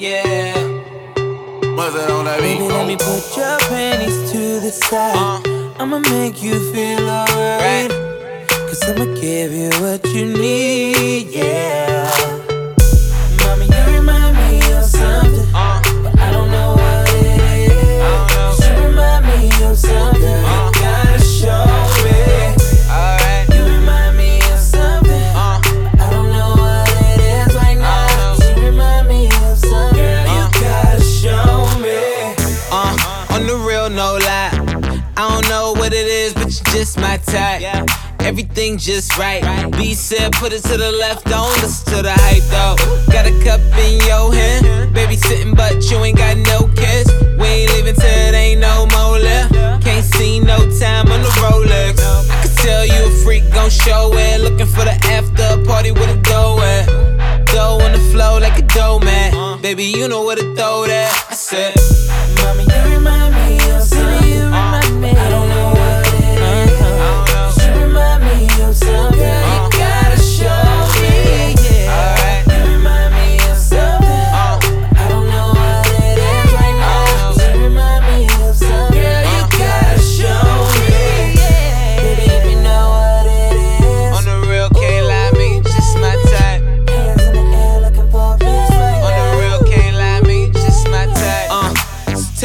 Yeah. What's that on that beat? Baby, let me put your panties to the side. Uh. I'ma make you feel alright. Cause I'ma give you what you need, yeah. I don't know what it is, but you're just my type. Yeah. Everything just right. B said, put it to the left, don't listen to the hype though. Got a cup in your hand, baby sitting, but you ain't got no kiss. We ain't leaving till it ain't no more left. Can't see no time on the Rolex. I could tell you a freak, gon' show it. Looking for the after party with a dough at. Dough on the flow like a dough man. Uh. Baby, you know where to throw that. I said,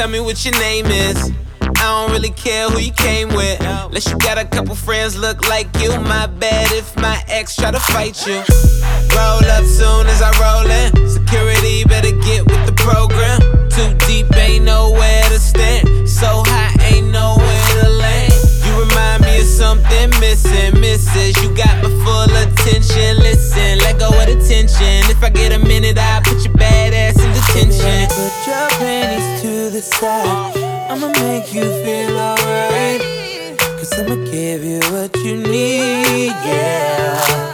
tell me what your name is. I don't really care who you came with. Unless you got a couple friends look like you. My bad if my ex try to fight you. Roll up soon as I roll in. Security better get with the program. Too deep, ain't nowhere to stand. So high, ain't nowhere to land. You remind me of something missing, misses. You got my full attention. Listen, let go of the tension. If I get a minute, side. I'ma make you feel alright. Cause I'ma give you what you need, yeah.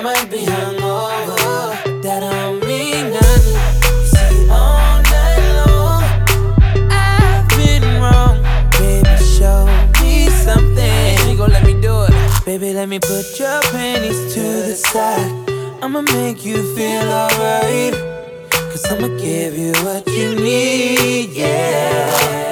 I might be hungover. That don't mean nothing. See, all night long, I've been wrong. Baby, show me something. You gon' let me do it. Baby, let me put your panties to the side. I'ma make you feel alright. Cause I'ma give you what you need, yeah.